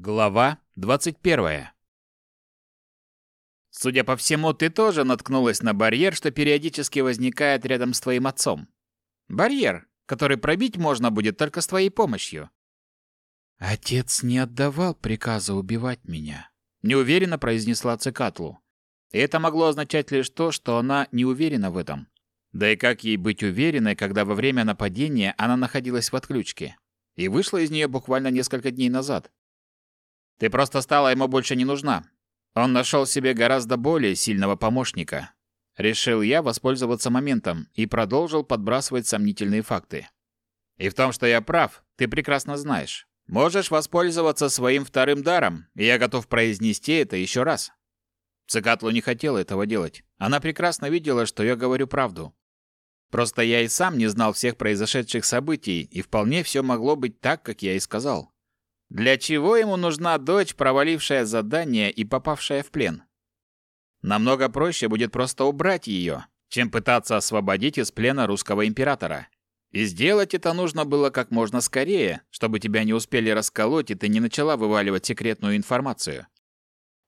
Глава 21. Судя по всему, ты тоже наткнулась на барьер, что периодически возникает рядом с твоим отцом. Барьер, который пробить можно будет только с твоей помощью. Отец не отдавал приказа убивать меня, неуверенно произнесла Цикатлу. И это могло означать лишь то, что она не уверена в этом. Да и как ей быть уверенной, когда во время нападения она находилась в отключке и вышла из нее буквально несколько дней назад? Ты просто стала ему больше не нужна. Он нашел себе гораздо более сильного помощника. Решил я воспользоваться моментом и продолжил подбрасывать сомнительные факты. И в том, что я прав, ты прекрасно знаешь. Можешь воспользоваться своим вторым даром, и я готов произнести это еще раз. Цикатлу не хотела этого делать. Она прекрасно видела, что я говорю правду. Просто я и сам не знал всех произошедших событий, и вполне все могло быть так, как я и сказал. Для чего ему нужна дочь, провалившая задание и попавшая в плен? Намного проще будет просто убрать ее, чем пытаться освободить из плена русского императора. И сделать это нужно было как можно скорее, чтобы тебя не успели расколоть и ты не начала вываливать секретную информацию.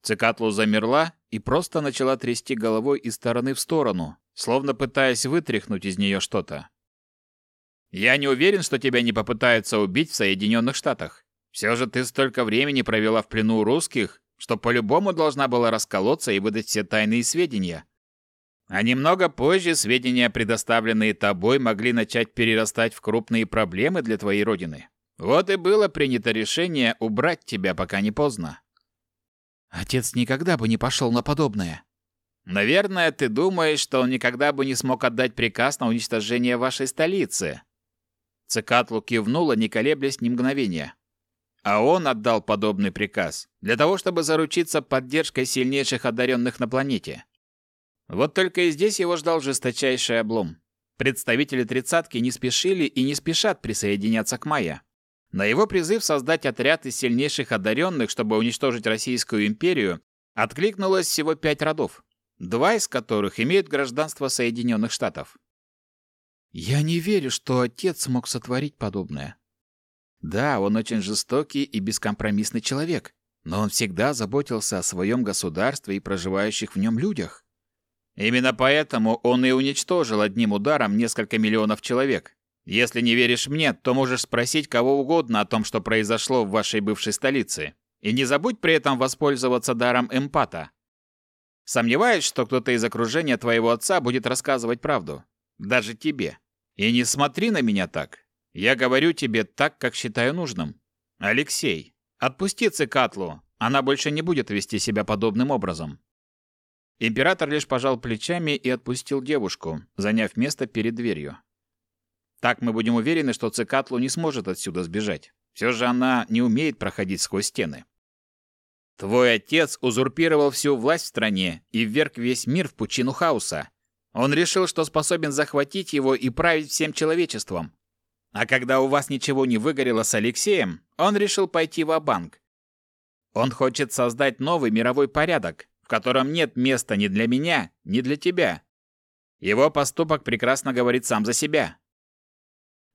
Цикатлу замерла и просто начала трясти головой из стороны в сторону, словно пытаясь вытряхнуть из нее что-то. «Я не уверен, что тебя не попытаются убить в Соединенных Штатах. Все же ты столько времени провела в плену у русских, что по-любому должна была расколоться и выдать все тайные сведения. А немного позже сведения, предоставленные тобой, могли начать перерастать в крупные проблемы для твоей родины. Вот и было принято решение убрать тебя, пока не поздно. Отец никогда бы не пошел на подобное. Наверное, ты думаешь, что он никогда бы не смог отдать приказ на уничтожение вашей столицы. Цикатлу кивнула, не колеблясь ни мгновения. А он отдал подобный приказ для того, чтобы заручиться поддержкой сильнейших одаренных на планете. Вот только и здесь его ждал жесточайший облом. Представители тридцатки не спешили и не спешат присоединяться к Майя. На его призыв создать отряд из сильнейших одаренных, чтобы уничтожить Российскую империю, откликнулось всего пять родов, два из которых имеют гражданство Соединенных Штатов. «Я не верю, что отец смог сотворить подобное», да, он очень жестокий и бескомпромиссный человек, но он всегда заботился о своем государстве и проживающих в нем людях. Именно поэтому он и уничтожил одним ударом несколько миллионов человек. Если не веришь мне, то можешь спросить кого угодно о том, что произошло в вашей бывшей столице. И не забудь при этом воспользоваться даром эмпата. Сомневаюсь, что кто-то из окружения твоего отца будет рассказывать правду. Даже тебе. И не смотри на меня так. Я говорю тебе так, как считаю нужным. Алексей, отпусти Цикатлу. Она больше не будет вести себя подобным образом. Император лишь пожал плечами и отпустил девушку, заняв место перед дверью. Так мы будем уверены, что Цикатлу не сможет отсюда сбежать. Все же она не умеет проходить сквозь стены. Твой отец узурпировал всю власть в стране и вверг весь мир в пучину хаоса. Он решил, что способен захватить его и править всем человечеством. А когда у вас ничего не выгорело с Алексеем, он решил пойти в банк Он хочет создать новый мировой порядок, в котором нет места ни для меня, ни для тебя. Его поступок прекрасно говорит сам за себя.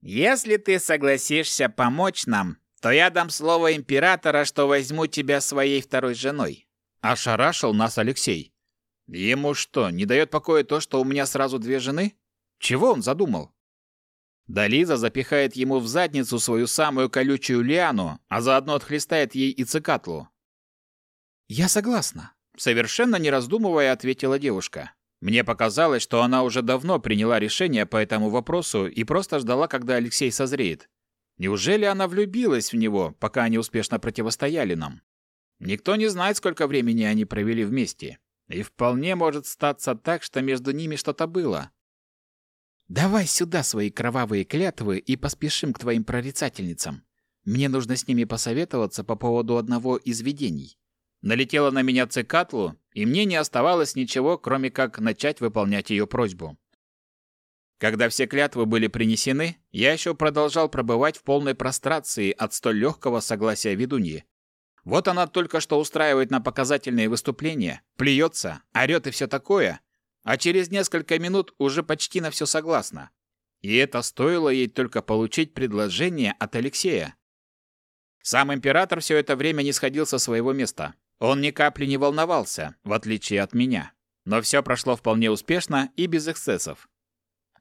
Если ты согласишься помочь нам, то я дам слово императора, что возьму тебя своей второй женой. Ошарашил нас Алексей. Ему что, не дает покоя то, что у меня сразу две жены? Чего он задумал? Дализа запихает ему в задницу свою самую колючую лиану, а заодно отхлестает ей и цикатлу. «Я согласна», — совершенно не раздумывая ответила девушка. Мне показалось, что она уже давно приняла решение по этому вопросу и просто ждала, когда Алексей созреет. Неужели она влюбилась в него, пока они успешно противостояли нам? Никто не знает, сколько времени они провели вместе. И вполне может статься так, что между ними что-то было. Давай сюда свои кровавые клятвы и поспешим к твоим прорицательницам. Мне нужно с ними посоветоваться по поводу одного из видений. Налетела на меня Цикатлу, и мне не оставалось ничего, кроме как начать выполнять ее просьбу. Когда все клятвы были принесены, я еще продолжал пребывать в полной прострации от столь легкого согласия ведуньи. Вот она только что устраивает на показательные выступления, плюется, орет и все такое, а через несколько минут уже почти на все согласна. И это стоило ей только получить предложение от Алексея. Сам император все это время не сходил со своего места. Он ни капли не волновался, в отличие от меня. Но все прошло вполне успешно и без эксцессов.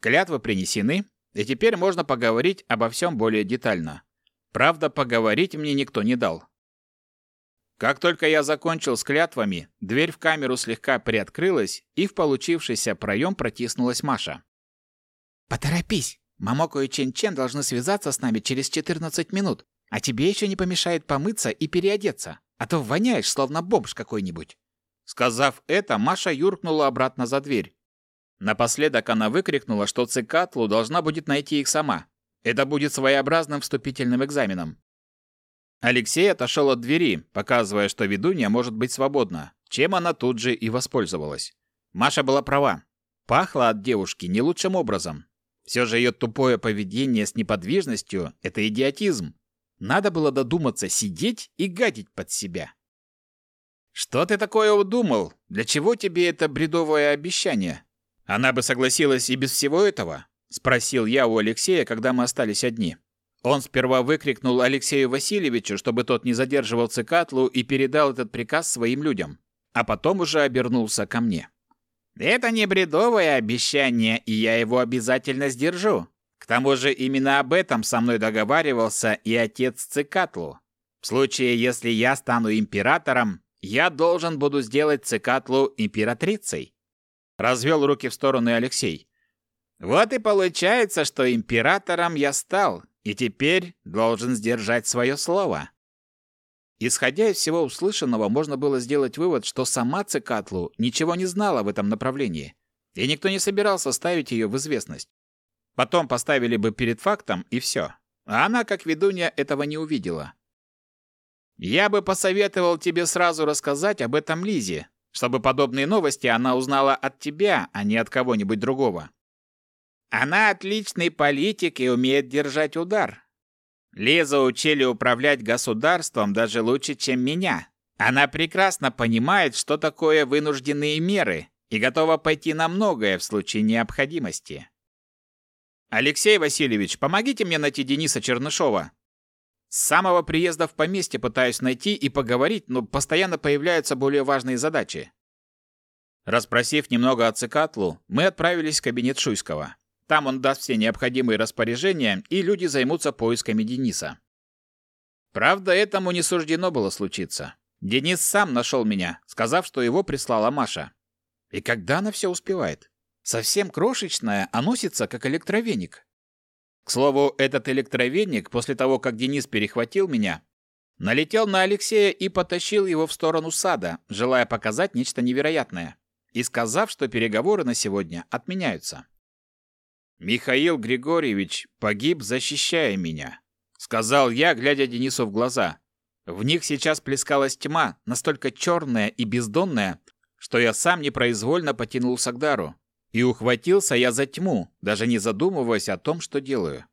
Клятвы принесены, и теперь можно поговорить обо всем более детально. Правда, поговорить мне никто не дал. Как только я закончил с клятвами, дверь в камеру слегка приоткрылась, и в получившийся проем протиснулась Маша. «Поторопись! Мамоко и Чен-Чен должны связаться с нами через 14 минут, а тебе еще не помешает помыться и переодеться, а то воняешь, словно бомж какой-нибудь». Сказав это, Маша юркнула обратно за дверь. Напоследок она выкрикнула, что Цикатлу должна будет найти их сама. Это будет своеобразным вступительным экзаменом. Алексей отошел от двери, показывая, что ведунья может быть свободна, чем она тут же и воспользовалась. Маша была права. Пахло от девушки не лучшим образом. Все же ее тупое поведение с неподвижностью – это идиотизм. Надо было додуматься сидеть и гадить под себя. «Что ты такое удумал? Для чего тебе это бредовое обещание? Она бы согласилась и без всего этого?» – спросил я у Алексея, когда мы остались одни. Он сперва выкрикнул Алексею Васильевичу, чтобы тот не задерживал Цикатлу и передал этот приказ своим людям, а потом уже обернулся ко мне. «Это не бредовое обещание, и я его обязательно сдержу. К тому же именно об этом со мной договаривался и отец Цикатлу. В случае, если я стану императором, я должен буду сделать Цикатлу императрицей». Развел руки в стороны Алексей. «Вот и получается, что императором я стал, и теперь должен сдержать свое слово. Исходя из всего услышанного, можно было сделать вывод, что сама Цикатлу ничего не знала в этом направлении, и никто не собирался ставить ее в известность. Потом поставили бы перед фактом, и все. А она, как ведунья, этого не увидела. Я бы посоветовал тебе сразу рассказать об этом Лизе, чтобы подобные новости она узнала от тебя, а не от кого-нибудь другого. Она отличный политик и умеет держать удар. Лизу учили управлять государством даже лучше, чем меня. Она прекрасно понимает, что такое вынужденные меры и готова пойти на многое в случае необходимости. Алексей Васильевич, помогите мне найти Дениса Чернышова. С самого приезда в поместье пытаюсь найти и поговорить, но постоянно появляются более важные задачи. Распросив немного о Цикатлу, мы отправились в кабинет Шуйского. Там он даст все необходимые распоряжения, и люди займутся поисками Дениса. Правда, этому не суждено было случиться. Денис сам нашел меня, сказав, что его прислала Маша. И когда она все успевает? Совсем крошечная, а носится, как электровеник. К слову, этот электровеник, после того, как Денис перехватил меня, налетел на Алексея и потащил его в сторону сада, желая показать нечто невероятное, и сказав, что переговоры на сегодня отменяются. Михаил Григорьевич погиб, защищая меня, сказал я, глядя Денису в глаза. В них сейчас плескалась тьма, настолько черная и бездонная, что я сам непроизвольно потянулся к дару. И ухватился я за тьму, даже не задумываясь о том, что делаю.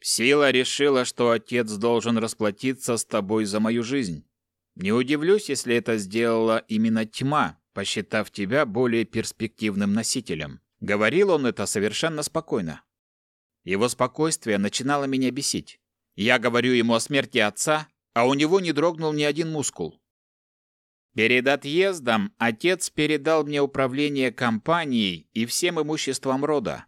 Сила решила, что отец должен расплатиться с тобой за мою жизнь. Не удивлюсь, если это сделала именно тьма, посчитав тебя более перспективным носителем. Говорил он это совершенно спокойно. Его спокойствие начинало меня бесить. Я говорю ему о смерти отца, а у него не дрогнул ни один мускул. Перед отъездом отец передал мне управление компанией и всем имуществом рода.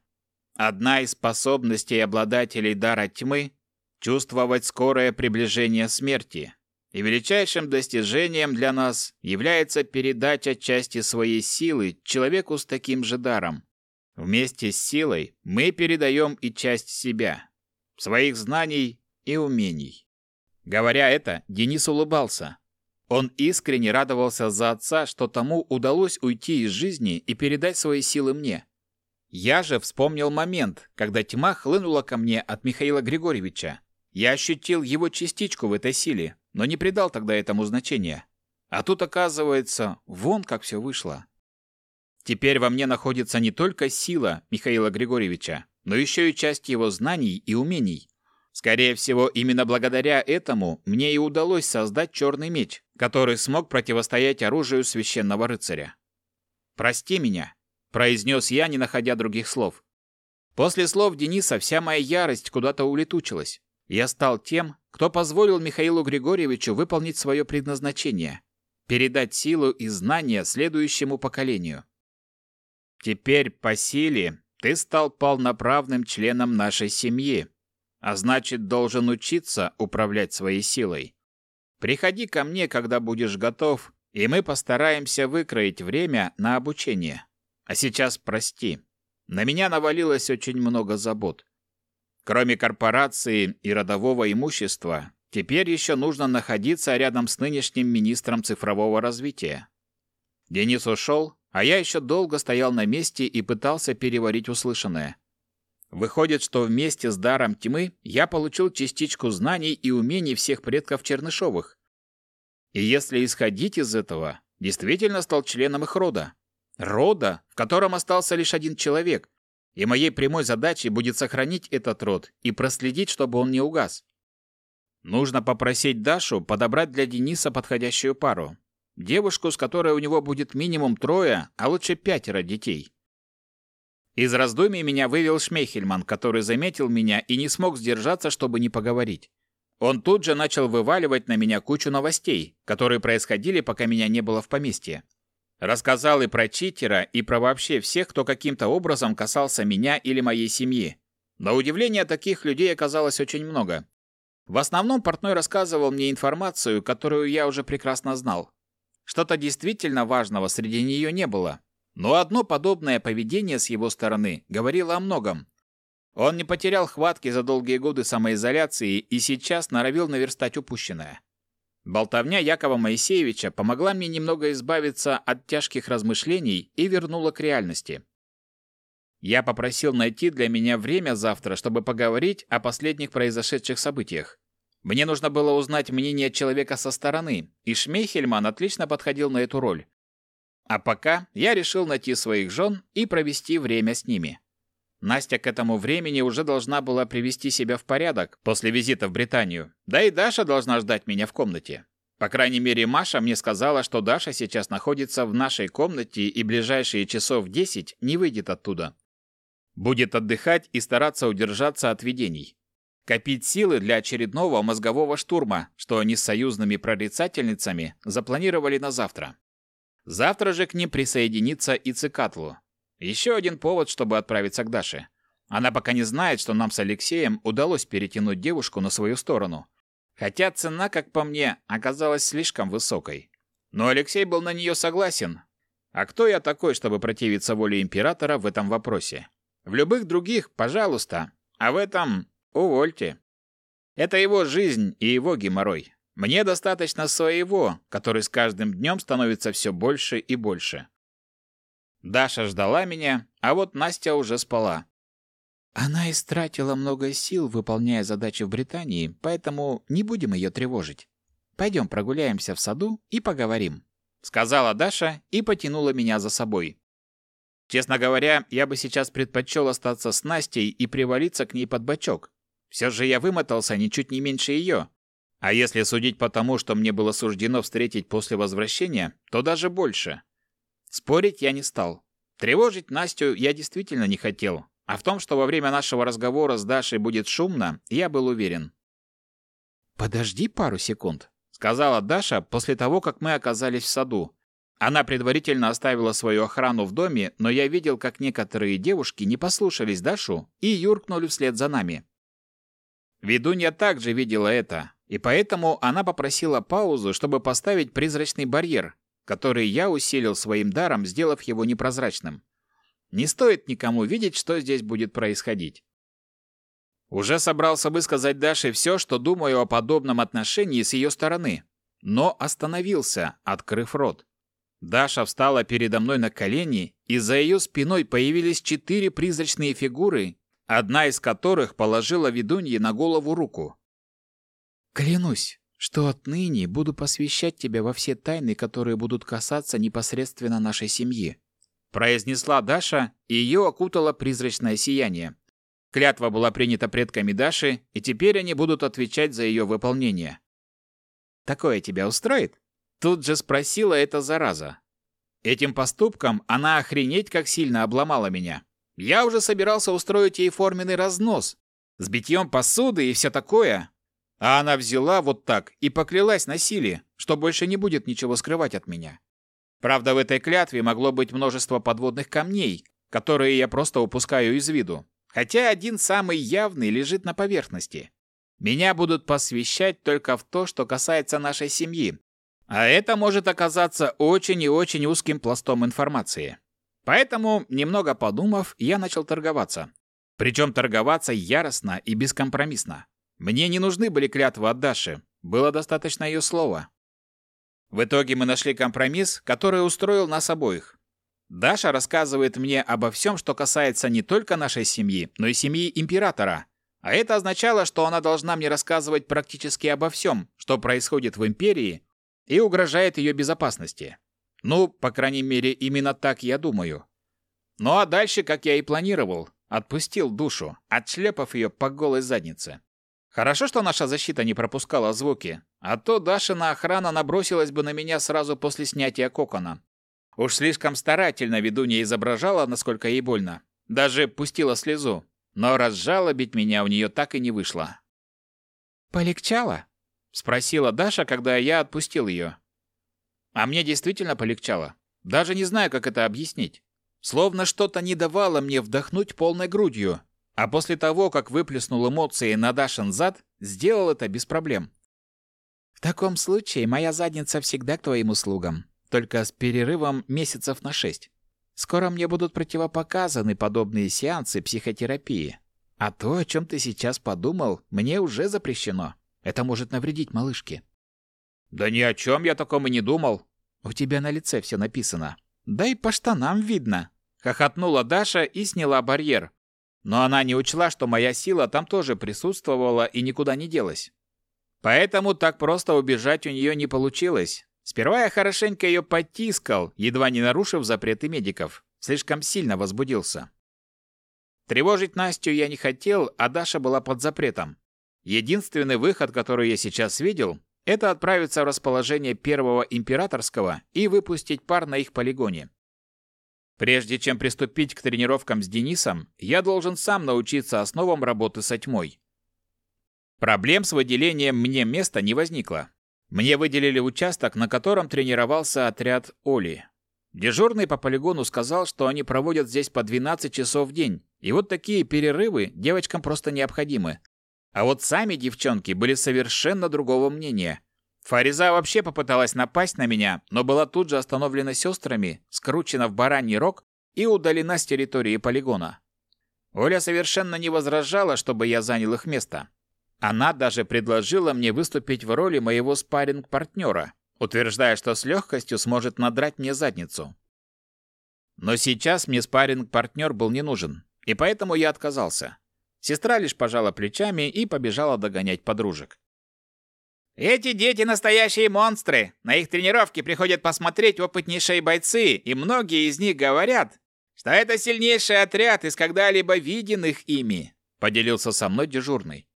Одна из способностей обладателей дара тьмы – чувствовать скорое приближение смерти. И величайшим достижением для нас является передача части своей силы человеку с таким же даром. Вместе с силой мы передаем и часть себя, своих знаний и умений. Говоря это, Денис улыбался. Он искренне радовался за отца, что тому удалось уйти из жизни и передать свои силы мне. Я же вспомнил момент, когда тьма хлынула ко мне от Михаила Григорьевича. Я ощутил его частичку в этой силе, но не придал тогда этому значения. А тут, оказывается, вон как все вышло. Теперь во мне находится не только сила Михаила Григорьевича, но еще и часть его знаний и умений. Скорее всего, именно благодаря этому мне и удалось создать черный меч, который смог противостоять оружию священного рыцаря. «Прости меня», — произнес я, не находя других слов. После слов Дениса вся моя ярость куда-то улетучилась. Я стал тем, кто позволил Михаилу Григорьевичу выполнить свое предназначение – передать силу и знания следующему поколению. Теперь по силе ты стал полноправным членом нашей семьи, а значит, должен учиться управлять своей силой. Приходи ко мне, когда будешь готов, и мы постараемся выкроить время на обучение. А сейчас прости. На меня навалилось очень много забот. Кроме корпорации и родового имущества, теперь еще нужно находиться рядом с нынешним министром цифрового развития. Денис ушел, а я еще долго стоял на месте и пытался переварить услышанное. Выходит, что вместе с даром тьмы я получил частичку знаний и умений всех предков Чернышовых. И если исходить из этого, действительно стал членом их рода. Рода, в котором остался лишь один человек, и моей прямой задачей будет сохранить этот род и проследить, чтобы он не угас. Нужно попросить Дашу подобрать для Дениса подходящую пару. Девушку, с которой у него будет минимум трое, а лучше пятеро детей. Из раздумий меня вывел Шмейхельман, который заметил меня и не смог сдержаться, чтобы не поговорить. Он тут же начал вываливать на меня кучу новостей, которые происходили, пока меня не было в поместье. Рассказал и про читера, и про вообще всех, кто каким-то образом касался меня или моей семьи. На удивление, таких людей оказалось очень много. В основном портной рассказывал мне информацию, которую я уже прекрасно знал. Что-то действительно важного среди нее не было. Но одно подобное поведение с его стороны говорило о многом. Он не потерял хватки за долгие годы самоизоляции и сейчас норовил наверстать упущенное. Болтовня Якова Моисеевича помогла мне немного избавиться от тяжких размышлений и вернула к реальности. Я попросил найти для меня время завтра, чтобы поговорить о последних произошедших событиях. Мне нужно было узнать мнение человека со стороны, и Шмейхельман отлично подходил на эту роль. А пока я решил найти своих жен и провести время с ними. Настя к этому времени уже должна была привести себя в порядок после визита в Британию. Да и Даша должна ждать меня в комнате. По крайней мере, Маша мне сказала, что Даша сейчас находится в нашей комнате и ближайшие часов 10 не выйдет оттуда. Будет отдыхать и стараться удержаться от видений. Копить силы для очередного мозгового штурма, что они с союзными прорицательницами запланировали на завтра. Завтра же к ним присоединится и Цикатлу, еще один повод, чтобы отправиться к Даше. Она пока не знает, что нам с Алексеем удалось перетянуть девушку на свою сторону. Хотя цена, как по мне, оказалась слишком высокой. Но Алексей был на нее согласен. А кто я такой, чтобы противиться воле императора в этом вопросе? В любых других, пожалуйста. А в этом увольте. Это его жизнь и его геморрой. Мне достаточно своего, который с каждым днем становится все больше и больше. Даша ждала меня, а вот Настя уже спала. Она истратила много сил, выполняя задачи в Британии, поэтому не будем ее тревожить. Пойдем прогуляемся в саду и поговорим», — сказала Даша и потянула меня за собой. Честно говоря, я бы сейчас предпочел остаться с Настей и привалиться к ней под бочок. Все же я вымотался ничуть не меньше ее. А если судить по тому, что мне было суждено встретить после возвращения, то даже больше. Спорить я не стал. Тревожить Настю я действительно не хотел. А в том, что во время нашего разговора с Дашей будет шумно, я был уверен. «Подожди пару секунд», — сказала Даша после того, как мы оказались в саду. Она предварительно оставила свою охрану в доме, но я видел, как некоторые девушки не послушались Дашу и юркнули вслед за нами. Ведунья также видела это, и поэтому она попросила паузу, чтобы поставить призрачный барьер, который я усилил своим даром, сделав его непрозрачным. Не стоит никому видеть, что здесь будет происходить. Уже собрался высказать Даше все, что думаю о подобном отношении с ее стороны, но остановился, открыв рот. Даша встала передо мной на колени, и за ее спиной появились четыре призрачные фигуры, одна из которых положила ведунье на голову руку. «Клянусь, что отныне буду посвящать тебя во все тайны, которые будут касаться непосредственно нашей семьи», произнесла Даша, и ее окутало призрачное сияние. Клятва была принята предками Даши, и теперь они будут отвечать за ее выполнение. «Такое тебя устроит?» Тут же спросила эта зараза. Этим поступком она охренеть как сильно обломала меня. Я уже собирался устроить ей форменный разнос, С битьем посуды и все такое. А она взяла вот так и поклялась на силе, что больше не будет ничего скрывать от меня. Правда, в этой клятве могло быть множество подводных камней, которые я просто упускаю из виду. Хотя один самый явный лежит на поверхности. Меня будут посвящать только в то, что касается нашей семьи. А это может оказаться очень и очень узким пластом информации. Поэтому, немного подумав, я начал торговаться. Причем торговаться яростно и бескомпромиссно. Мне не нужны были клятвы от Даши, было достаточно ее слова. В итоге мы нашли компромисс, который устроил нас обоих. Даша рассказывает мне обо всем, что касается не только нашей семьи, но и семьи императора. А это означало, что она должна мне рассказывать практически обо всем, что происходит в империи и угрожает ее безопасности. Ну, по крайней мере, именно так я думаю. Ну а дальше, как я и планировал, Отпустил душу, отшлепав ее по голой заднице. Хорошо, что наша защита не пропускала звуки, а то Дашина охрана набросилась бы на меня сразу после снятия кокона. Уж слишком старательно ведунья изображала, насколько ей больно. Даже пустила слезу. Но разжалобить меня у нее так и не вышло. «Полегчало?» — спросила Даша, когда я отпустил ее. А мне действительно полегчало. Даже не знаю, как это объяснить. Словно что-то не давало мне вдохнуть полной грудью, а после того, как выплеснул эмоции на Дашин зад, сделал это без проблем. В таком случае моя задница всегда к твоим услугам, только с перерывом месяцев на шесть. Скоро мне будут противопоказаны подобные сеансы психотерапии. А то, о чем ты сейчас подумал, мне уже запрещено. Это может навредить малышке. Да ни о чем я таком и не думал. У тебя на лице все написано. Да и по штанам видно. Хохотнула Даша и сняла барьер. Но она не учла, что моя сила там тоже присутствовала и никуда не делась. Поэтому так просто убежать у нее не получилось. Сперва я хорошенько ее потискал, едва не нарушив запреты медиков. Слишком сильно возбудился. Тревожить Настю я не хотел, а Даша была под запретом. Единственный выход, который я сейчас видел, это отправиться в расположение первого императорского и выпустить пар на их полигоне. Прежде чем приступить к тренировкам с Денисом, я должен сам научиться основам работы со тьмой. Проблем с выделением мне места не возникло. Мне выделили участок, на котором тренировался отряд Оли. Дежурный по полигону сказал, что они проводят здесь по 12 часов в день, и вот такие перерывы девочкам просто необходимы. А вот сами девчонки были совершенно другого мнения. Фариза вообще попыталась напасть на меня, но была тут же остановлена сестрами, скручена в бараний рог и удалена с территории полигона. Оля совершенно не возражала, чтобы я занял их место. Она даже предложила мне выступить в роли моего спарринг-партнера, утверждая, что с легкостью сможет надрать мне задницу. Но сейчас мне спарринг-партнер был не нужен, и поэтому я отказался. Сестра лишь пожала плечами и побежала догонять подружек. «Эти дети настоящие монстры! На их тренировки приходят посмотреть опытнейшие бойцы, и многие из них говорят, что это сильнейший отряд из когда-либо виденных ими», поделился со мной дежурный.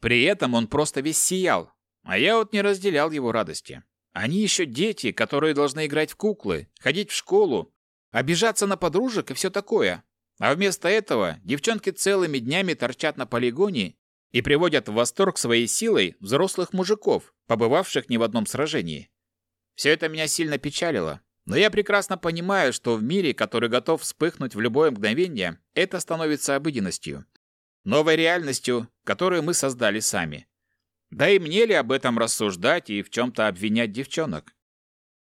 При этом он просто весь сиял, а я вот не разделял его радости. Они еще дети, которые должны играть в куклы, ходить в школу, обижаться на подружек и все такое. А вместо этого девчонки целыми днями торчат на полигоне и приводят в восторг своей силой взрослых мужиков, побывавших не в одном сражении. Все это меня сильно печалило, но я прекрасно понимаю, что в мире, который готов вспыхнуть в любое мгновение, это становится обыденностью. Новой реальностью, которую мы создали сами. Да и мне ли об этом рассуждать и в чем-то обвинять девчонок?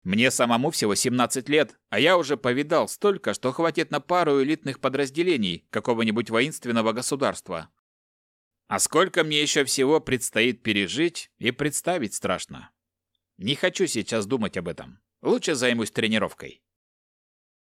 Мне самому всего 17 лет, а я уже повидал столько, что хватит на пару элитных подразделений какого-нибудь воинственного государства. А сколько мне еще всего предстоит пережить и представить страшно. Не хочу сейчас думать об этом. Лучше займусь тренировкой.